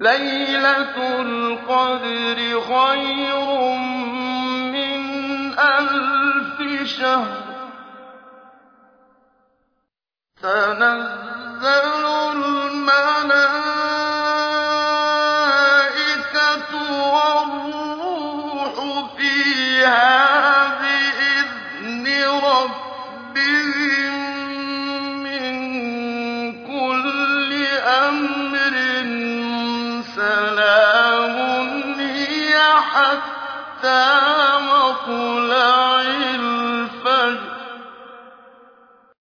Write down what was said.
لَيْلَةُ الْقَدْرِ خَيْرٌ مِّنْ أَلْفِ شَهْرٍ. حَتَّىٰ مَطْلَعِ الْفَجْرِ